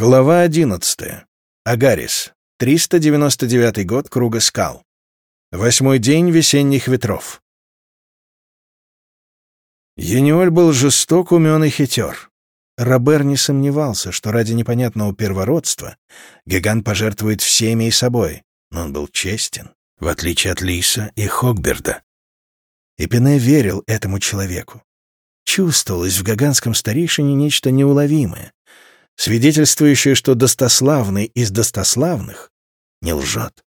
Глава 11. Агарис. 399 год Круга скал. Восьмой день весенних ветров. Ениоль был жесток, умен и хитер. Робер не сомневался, что ради непонятного первородства Гиган пожертвует всеми и собой, но он был честен, в отличие от Лиса и Хогберда. И Пене верил этому человеку. Чувствовалось в гаганском старейшине нечто неуловимое, свидетельствующее, что достославный из достославных не лжет.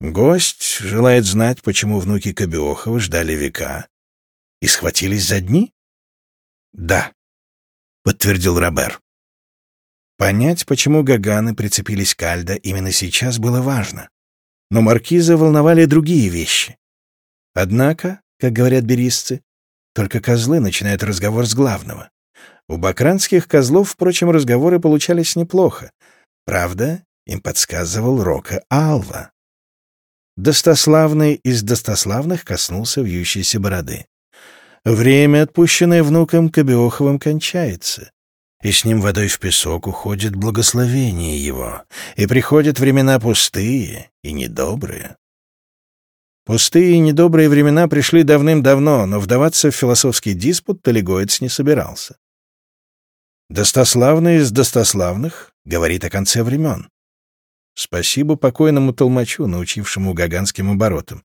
Гость желает знать, почему внуки Кобиохова ждали века и схватились за дни? Да, подтвердил Робер. Понять, почему Гаганы прицепились к Альдо именно сейчас, было важно. Но маркиза волновали другие вещи. Однако, как говорят берисцы, только козлы начинают разговор с главного. У бакранских козлов, впрочем, разговоры получались неплохо. Правда, им подсказывал Рока Алва. Достославный из достославных коснулся вьющейся бороды. Время, отпущенное внуком Кобиоховым, кончается, и с ним водой в песок уходит благословение его, и приходят времена пустые и недобрые. Пустые и недобрые времена пришли давным-давно, но вдаваться в философский диспут Талигоец не собирался. Достославный из достославных говорит о конце времен. Спасибо покойному толмачу, научившему гаганским оборотам.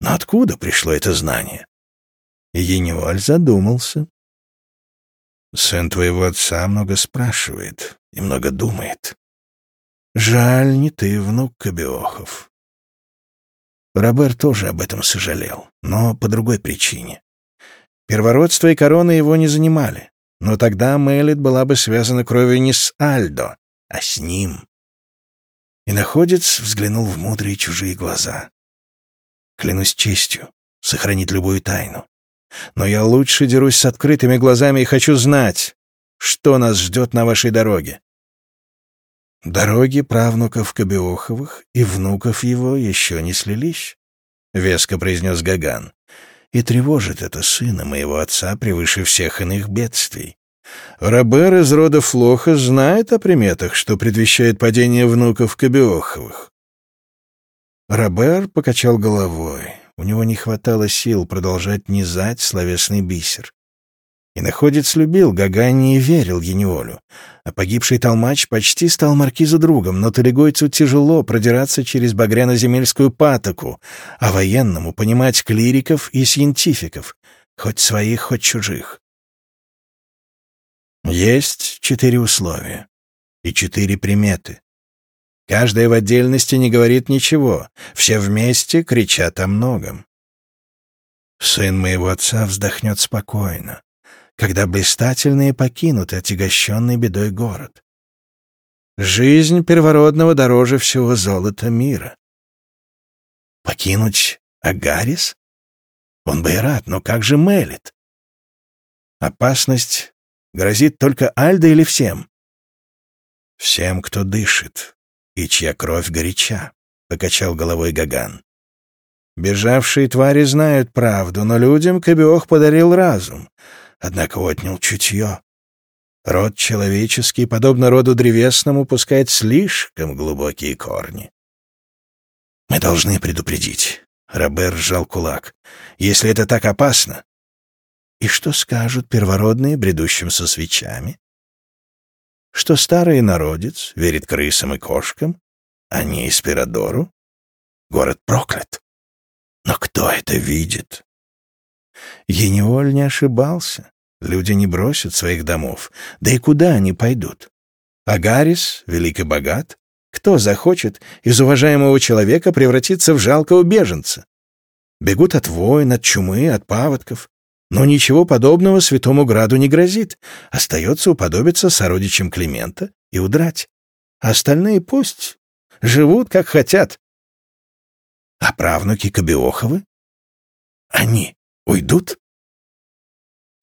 Но откуда пришло это знание? Ениоль задумался. Сын твоего отца много спрашивает и много думает. Жаль, не ты, внук Кобиохов. Робер тоже об этом сожалел, но по другой причине. Первородство и корона его не занимали. Но тогда Мелит была бы связана кровью не с Альдо, а с ним. И находец взглянул в мудрые чужие глаза. Клянусь честью, сохранить любую тайну. Но я лучше дерусь с открытыми глазами и хочу знать, что нас ждет на вашей дороге. Дороги правнуков Кобиоховых и внуков его еще не слились, — веско произнес Гаган и тревожит это сына моего отца превыше всех иных бедствий. Робер из рода Флоха знает о приметах, что предвещает падение внуков Кобиоховых. Робер покачал головой. У него не хватало сил продолжать низать словесный бисер. И находец любил Гагани и верил Ениолю. А погибший толмач почти стал маркизу другом, но талигойцу тяжело продираться через багряно-земельскую патоку, а военному понимать клириков и сcientiфиков, хоть своих, хоть чужих. Есть четыре условия и четыре приметы. Каждая в отдельности не говорит ничего, все вместе кричат о многом. Сын моего отца вздохнет спокойно когда блистательные покинут отягощенный бедой город. Жизнь первородного дороже всего золота мира. Покинуть Агарис? Он бы и рад, но как же Мелит? Опасность грозит только Альда или всем? Всем, кто дышит и чья кровь горяча, — покачал головой Гаган. Бежавшие твари знают правду, но людям Кобиох подарил разум — однако отнял чутье. Род человеческий, подобно роду древесному, пускает слишком глубокие корни. Мы должны предупредить. Робер сжал кулак. Если это так опасно. И что скажут первородные, бредущим со свечами? Что старый народец верит крысам и кошкам, а не Эспирадору? Город проклят. Но кто это видит? Ениоль не ошибался. Люди не бросят своих домов. Да и куда они пойдут? Агарис, велик и богат, кто захочет из уважаемого человека превратиться в жалкого беженца? Бегут от войн, от чумы, от паводков. Но ничего подобного святому граду не грозит. Остается уподобиться сородичам Климента и удрать. А остальные пусть живут, как хотят. А правнуки Кобиоховы? Они уйдут?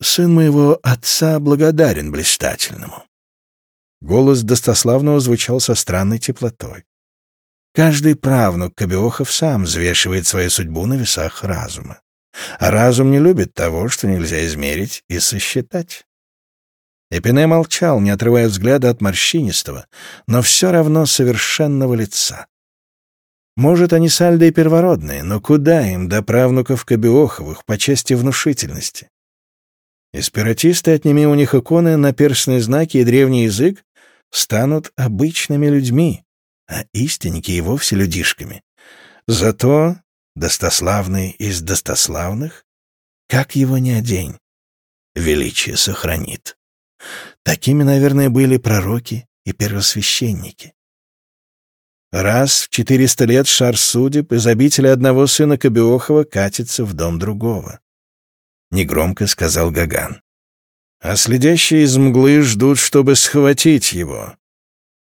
Сын моего отца благодарен блистательному. Голос достославного звучал со странной теплотой. Каждый правнук Кобиохов сам взвешивает свою судьбу на весах разума. А разум не любит того, что нельзя измерить и сосчитать. Эпине молчал, не отрывая взгляда от морщинистого, но все равно совершенного лица. Может, они с Альдой первородные, но куда им до правнуков Кобиоховых по части внушительности? Эспиратисты, отними у них иконы, наперстные знаки и древний язык, станут обычными людьми, а истинники и вовсе людишками. Зато достославный из достославных, как его не одень, величие сохранит. Такими, наверное, были пророки и первосвященники. Раз в четыреста лет шар судеб из обители одного сына Кобиохова катится в дом другого. Негромко сказал Гаган. А следящие из мглы ждут, чтобы схватить его.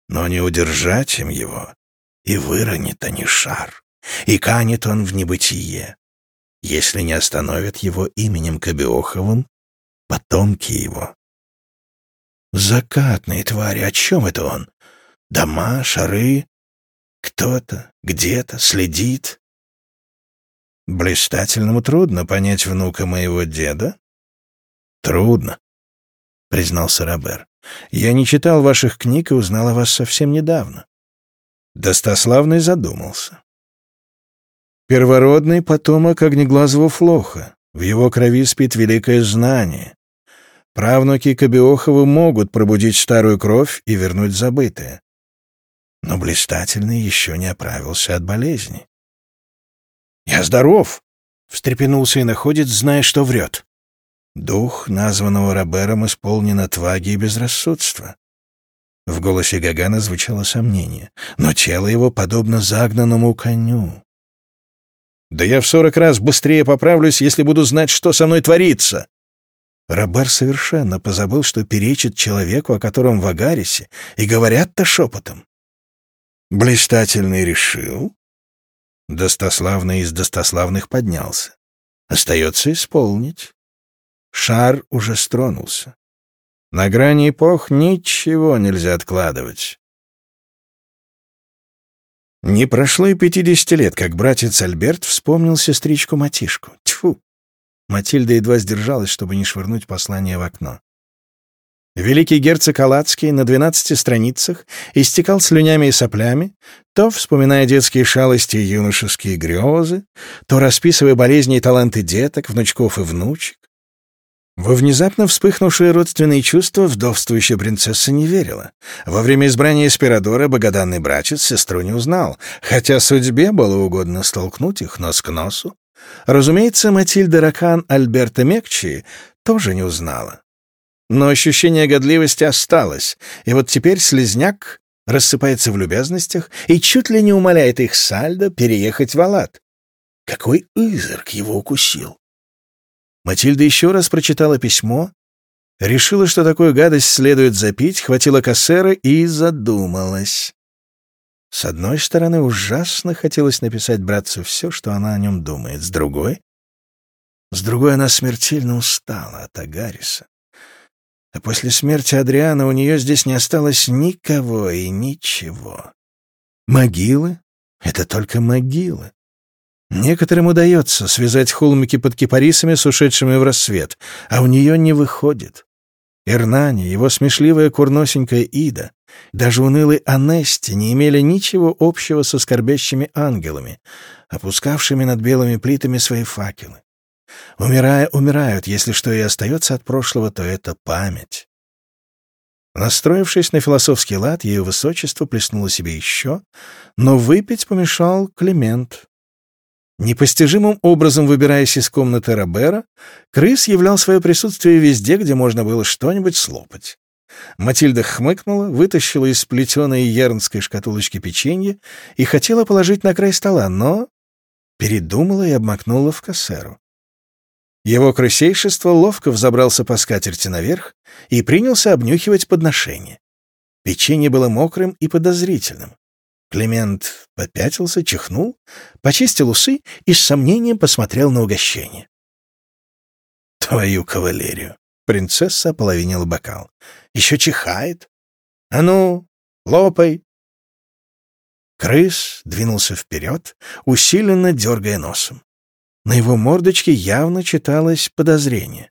Но не удержать им его, и выронит они шар, и канет он в небытие. Если не остановят его именем Кобиоховым, потомки его Закатные твари, о чем это он? Дома, шары? Кто-то, где-то следит? Блистательному трудно понять внука моего деда? Трудно, признался Робер. Я не читал ваших книг и узнал о вас совсем недавно. Достославный задумался. Первородный потомок огнеглазого флоха. В его крови спит великое знание. Правнуки Кобиохова могут пробудить старую кровь и вернуть забытое. Но блистательный еще не оправился от болезни. «Я здоров!» — встрепенулся и находит, зная, что врет. Дух, названного Робером, исполнен отваги и безрассудства. В голосе Гагана звучало сомнение, но тело его подобно загнанному коню. «Да я в сорок раз быстрее поправлюсь, если буду знать, что со мной творится!» Робер совершенно позабыл, что перечит человеку, о котором в Агарисе, и говорят-то шепотом. Блистательный решил. Достославный из достославных поднялся. Остается исполнить. Шар уже стронулся. На грани эпох ничего нельзя откладывать. Не прошло и пятидесяти лет, как братец Альберт вспомнил сестричку Матишку. Тьфу! Матильда едва сдержалась, чтобы не швырнуть послание в окно. Великий герцог Аладский на двенадцати страницах истекал слюнями и соплями, то вспоминая детские шалости и юношеские грезы, то расписывая болезни и таланты деток, внучков и внучек. Во внезапно вспыхнувшие родственные чувства вдовствующая принцесса не верила. Во время избрания Эспирадора богоданный братец сестру не узнал, хотя судьбе было угодно столкнуть их нос к носу. Разумеется, Матильда Ракан Альберта Мекчи тоже не узнала. Но ощущение годливости осталось, и вот теперь слезняк рассыпается в любезностях и чуть ли не умоляет их сальдо переехать в Алат. Какой изырк его укусил! Матильда еще раз прочитала письмо, решила, что такую гадость следует запить, хватила кассера и задумалась. С одной стороны, ужасно хотелось написать братцу все, что она о нем думает. С другой... С другой, она смертельно устала от Агариса. А после смерти Адриана у нее здесь не осталось никого и ничего. Могилы — это только могилы. Некоторым удается связать холмики под кипарисами с ушедшими в рассвет, а у нее не выходит. Ирнани, его смешливая курносенькая Ида, даже унылый Анести не имели ничего общего со скорбящими ангелами, опускавшими над белыми плитами свои факелы. Умирая, умирают, если что и остается от прошлого, то это память. Настроившись на философский лад, ее высочество плеснуло себе еще, но выпить помешал Климент. Непостижимым образом выбираясь из комнаты Робера, крыс являл свое присутствие везде, где можно было что-нибудь слопать. Матильда хмыкнула, вытащила из сплетенной ярнской шкатулочки печенье и хотела положить на край стола, но передумала и обмакнула в кассеру. Его крысейшество ловко взобрался по скатерти наверх и принялся обнюхивать подношение. Печенье было мокрым и подозрительным. Климент попятился, чихнул, почистил усы и с сомнением посмотрел на угощение. «Твою кавалерию!» — принцесса ополовинила бокал. «Еще чихает? А ну, лопай!» Крыс двинулся вперед, усиленно дергая носом. На его мордочке явно читалось подозрение.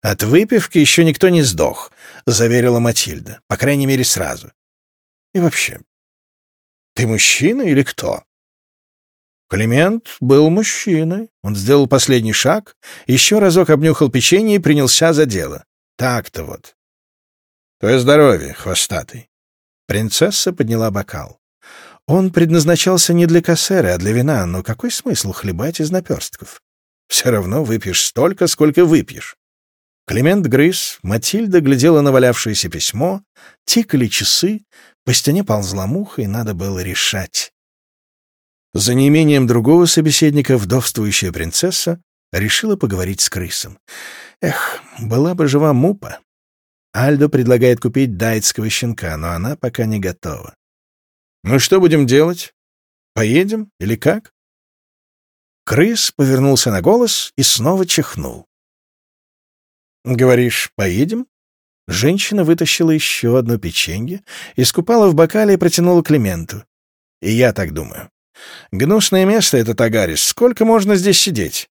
От выпивки еще никто не сдох, заверила Матильда, по крайней мере, сразу. И вообще, ты мужчина или кто? Климент был мужчиной. Он сделал последний шаг, еще разок обнюхал печенье и принялся за дело. Так-то вот. Твое здоровье, хвостатый. Принцесса подняла бокал. Он предназначался не для кассеры, а для вина, но какой смысл хлебать из наперстков? Все равно выпьешь столько, сколько выпьешь. Климент грыз, Матильда глядела на валявшееся письмо, тикали часы, по стене ползла муха, и надо было решать. За неимением другого собеседника вдовствующая принцесса решила поговорить с крысом. Эх, была бы жива мупа. Альдо предлагает купить дайтского щенка, но она пока не готова. «Ну что будем делать? Поедем или как?» Крыс повернулся на голос и снова чихнул. «Говоришь, поедем?» Женщина вытащила еще одно печенье, искупала в бокале и протянула Клименту. «И я так думаю. Гнусное место это Тагарис. Сколько можно здесь сидеть?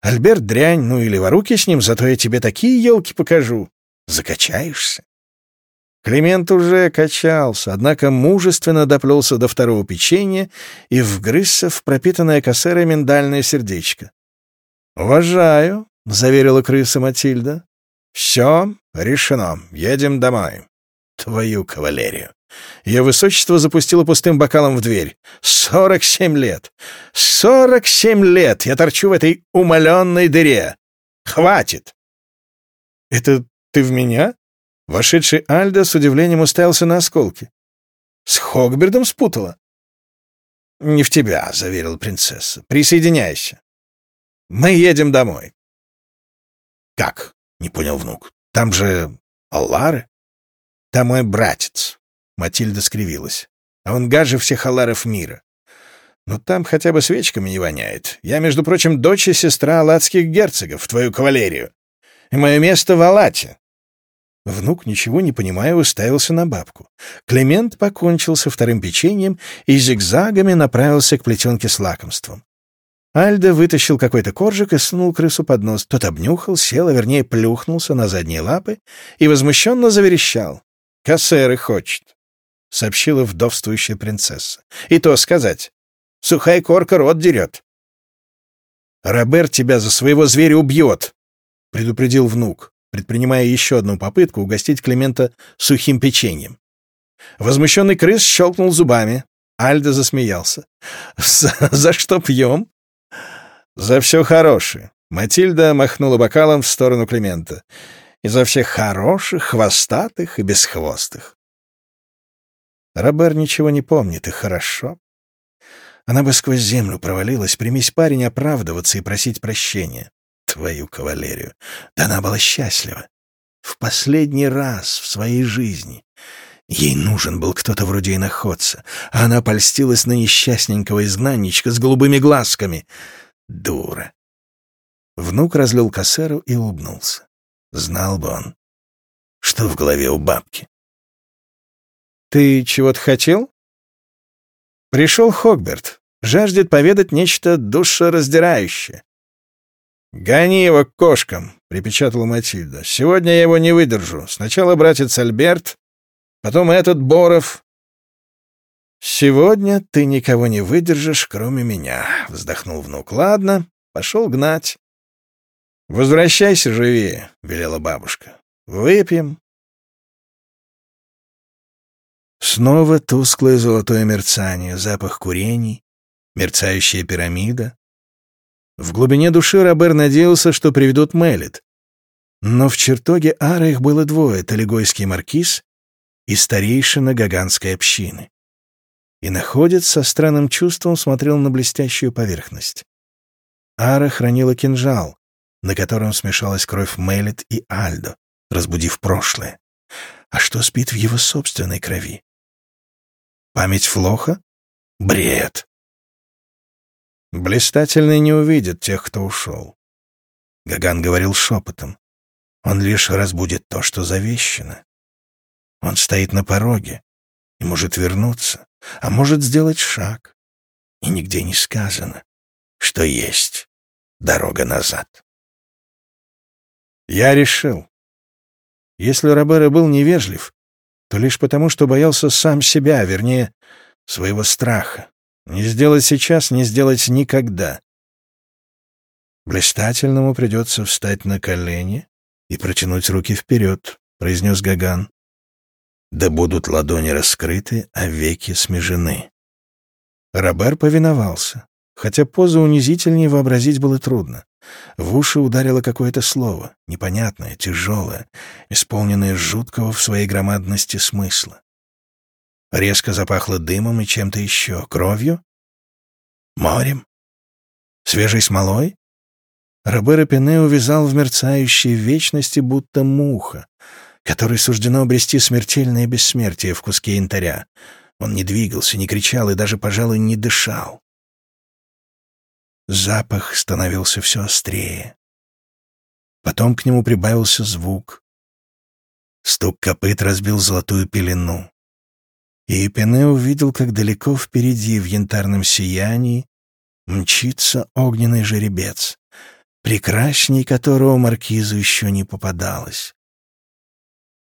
Альберт дрянь, ну или воруки с ним, зато я тебе такие елки покажу. Закачаешься?» Климент уже качался, однако мужественно доплелся до второго печенья и вгрызся в пропитанное косерой миндальное сердечко. «Уважаю», — заверила крыса Матильда. «Все, решено. Едем домой». «Твою кавалерию». Ее высочество запустило пустым бокалом в дверь. «Сорок семь лет! Сорок семь лет я торчу в этой умаленной дыре! Хватит!» «Это ты в меня?» Вошедший Альда с удивлением уставился на осколки. «С Хогбердом спутала?» «Не в тебя», — заверила принцесса. «Присоединяйся. Мы едем домой». «Как?» — не понял внук. «Там же Аллары?» «Там мой братец», — Матильда скривилась. «А он гаже всех Алларов мира. Но там хотя бы свечками не воняет. Я, между прочим, дочь и сестра алладских герцогов, в твою кавалерию. И мое место в Алате. Внук, ничего не понимая, уставился на бабку. Климент покончил со вторым печеньем и зигзагами направился к плетенке с лакомством. Альда вытащил какой-то коржик и сунул крысу под нос. Тот обнюхал, сел, а вернее плюхнулся на задние лапы и возмущенно заверещал. «Кассеры хочет», — сообщила вдовствующая принцесса. «И то сказать. Сухая корка рот дерет». «Роберт тебя за своего зверя убьет», — предупредил внук предпринимая еще одну попытку угостить Климента сухим печеньем. Возмущенный крыс щелкнул зубами. Альда засмеялся. «За что пьем?» «За все хорошее». Матильда махнула бокалом в сторону Климента. «И за всех хороших, хвостатых и бесхвостых». Робер ничего не помнит, и хорошо. Она бы сквозь землю провалилась, примись парень оправдываться и просить прощения твою кавалерию. Да она была счастлива. В последний раз в своей жизни. Ей нужен был кто-то вроде иноходца, а она польстилась на несчастненького изгнанничка с голубыми глазками. Дура. Внук разлил кассеру и улыбнулся. Знал бы он, что в голове у бабки. «Ты чего-то хотел?» «Пришел Хогберт. Жаждет поведать нечто душераздирающее. «Гони его к кошкам», — припечатала Матильда. «Сегодня я его не выдержу. Сначала братец Альберт, потом этот Боров». «Сегодня ты никого не выдержишь, кроме меня», — вздохнул внук. «Ладно, пошел гнать». «Возвращайся живее», — велела бабушка. «Выпьем». Снова тусклое золотое мерцание, запах курений, мерцающая пирамида, в глубине души Робер надеялся, что приведут Мелит. Но в чертоге Ара их было двое — Талигойский маркиз и старейшина гаганской общины. И находец со странным чувством смотрел на блестящую поверхность. Ара хранила кинжал, на котором смешалась кровь Мелит и Альдо, разбудив прошлое. А что спит в его собственной крови? Память Флоха? Бред! Блистательный не увидит тех, кто ушел. Гаган говорил шепотом. Он лишь разбудит то, что завещено. Он стоит на пороге и может вернуться, а может сделать шаг. И нигде не сказано, что есть дорога назад. Я решил. Если Робера был невежлив, то лишь потому, что боялся сам себя, вернее, своего страха. Не сделать сейчас, не сделать никогда. Блистательному придется встать на колени и протянуть руки вперед, — произнес Гаган. Да будут ладони раскрыты, а веки смежены. Робер повиновался, хотя позу унизительнее вообразить было трудно. В уши ударило какое-то слово, непонятное, тяжелое, исполненное жуткого в своей громадности смысла. Резко запахло дымом и чем-то еще. Кровью? Морем? Свежей смолой? Робер Пене увязал в мерцающей вечности, будто муха, которой суждено обрести смертельное бессмертие в куске янтаря. Он не двигался, не кричал и даже, пожалуй, не дышал. Запах становился все острее. Потом к нему прибавился звук. Стук копыт разбил золотую пелену. И Пене увидел, как далеко впереди, в янтарном сиянии, мчится огненный жеребец, прекрасней которого маркизу еще не попадалось.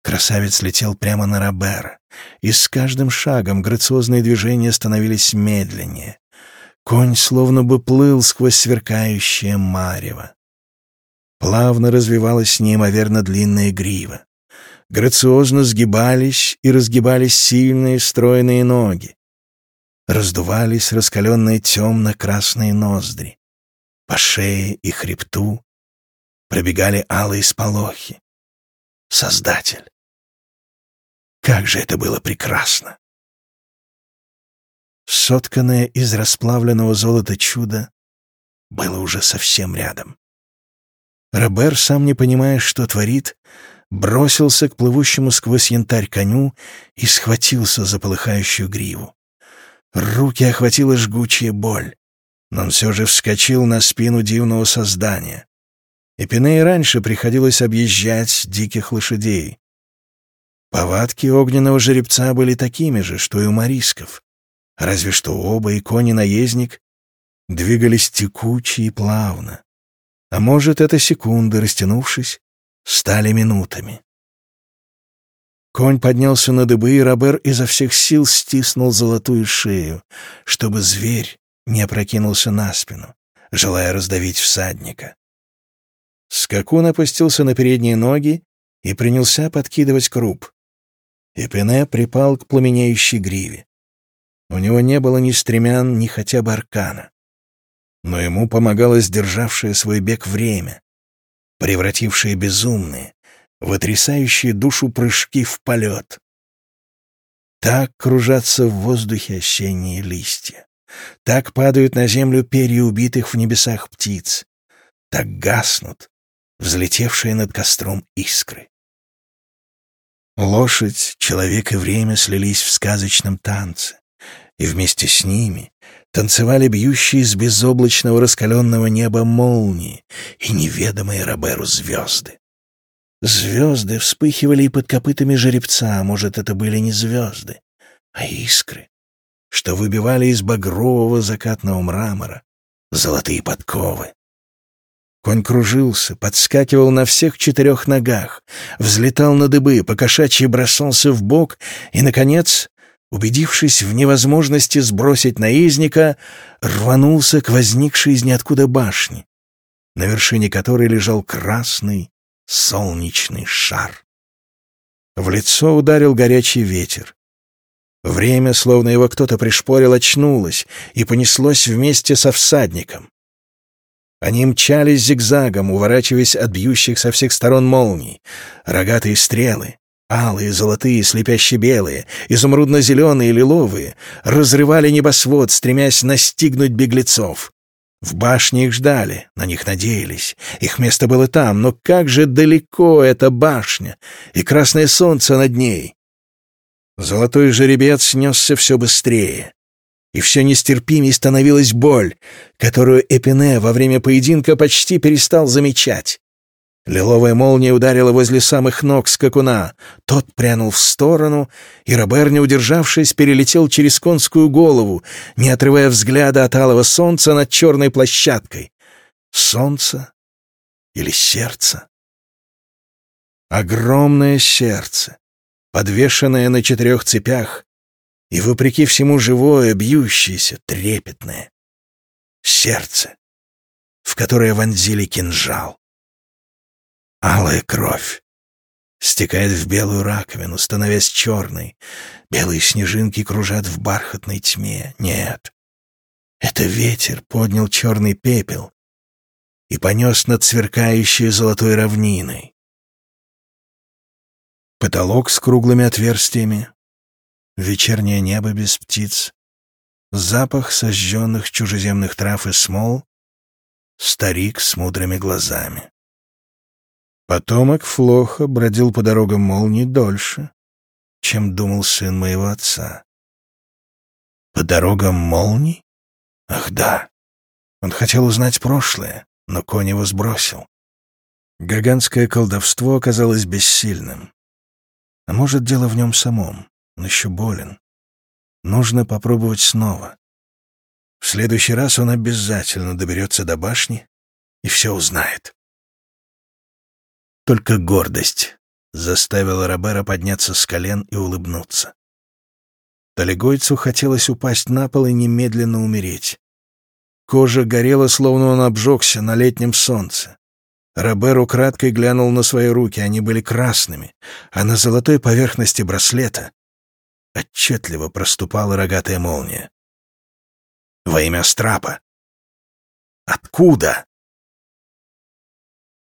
Красавец летел прямо на Робера, и с каждым шагом грациозные движения становились медленнее. Конь словно бы плыл сквозь сверкающее марево. Плавно развивалась неимоверно длинная грива. Грациозно сгибались и разгибались сильные стройные ноги. Раздувались раскаленные темно-красные ноздри. По шее и хребту пробегали алые сполохи. Создатель! Как же это было прекрасно! сотканное из расплавленного золота чудо, было уже совсем рядом. Робер, сам не понимая, что творит, бросился к плывущему сквозь янтарь коню и схватился за полыхающую гриву. Руки охватила жгучая боль, но он все же вскочил на спину дивного создания. Эпине и раньше приходилось объезжать диких лошадей. Повадки огненного жеребца были такими же, что и у марисков. Разве что оба, и конь, и наездник, двигались текуче и плавно. А может, это секунды, растянувшись, стали минутами. Конь поднялся на дыбы, и Робер изо всех сил стиснул золотую шею, чтобы зверь не опрокинулся на спину, желая раздавить всадника. Скакун опустился на передние ноги и принялся подкидывать круп. Эпене припал к пламенеющей гриве. У него не было ни стремян, ни хотя бы аркана. Но ему помогало сдержавшее свой бег время, превратившее безумные, вытрясающие душу прыжки в полет. Так кружатся в воздухе осенние листья. Так падают на землю перья убитых в небесах птиц. Так гаснут взлетевшие над костром искры. Лошадь, человек и время слились в сказочном танце и вместе с ними танцевали бьющие с безоблачного раскаленного неба молнии и неведомые Роберу звезды. Звезды вспыхивали и под копытами жеребца, а может, это были не звезды, а искры, что выбивали из багрового закатного мрамора золотые подковы. Конь кружился, подскакивал на всех четырех ногах, взлетал на дыбы, покошачьи бросался в бок и, наконец, убедившись в невозможности сбросить наездника, рванулся к возникшей из ниоткуда башни, на вершине которой лежал красный солнечный шар. В лицо ударил горячий ветер. Время, словно его кто-то пришпорил, очнулось и понеслось вместе со всадником. Они мчались зигзагом, уворачиваясь от бьющих со всех сторон молний. Рогатые стрелы, Алые, золотые, слепяще-белые, изумрудно-зеленые, лиловые, разрывали небосвод, стремясь настигнуть беглецов. В башне их ждали, на них надеялись. Их место было там, но как же далеко эта башня и красное солнце над ней. Золотой жеребец несся все быстрее. И все нестерпимее становилась боль, которую Эпине во время поединка почти перестал замечать. Лиловая молния ударила возле самых ног скакуна. Тот прянул в сторону, и Робер, не удержавшись, перелетел через конскую голову, не отрывая взгляда от алого солнца над черной площадкой. Солнце или сердце? Огромное сердце, подвешенное на четырех цепях, и, вопреки всему, живое, бьющееся, трепетное. Сердце, в которое вонзили кинжал. Алая кровь стекает в белую раковину, становясь черной. Белые снежинки кружат в бархатной тьме. Нет, это ветер поднял черный пепел и понес над сверкающей золотой равниной. Потолок с круглыми отверстиями, вечернее небо без птиц, запах сожженных чужеземных трав и смол, старик с мудрыми глазами. Потомок Флоха бродил по дорогам молнии дольше, чем думал сын моего отца. По дорогам молний? Ах да, он хотел узнать прошлое, но конь его сбросил. Гаганское колдовство оказалось бессильным. А может, дело в нем самом, он еще болен. Нужно попробовать снова. В следующий раз он обязательно доберется до башни и все узнает. Только гордость заставила Робера подняться с колен и улыбнуться. Талигойцу хотелось упасть на пол и немедленно умереть. Кожа горела, словно он обжегся на летнем солнце. Робер украдкой глянул на свои руки, они были красными, а на золотой поверхности браслета отчетливо проступала рогатая молния. Во имя Страпа. Откуда?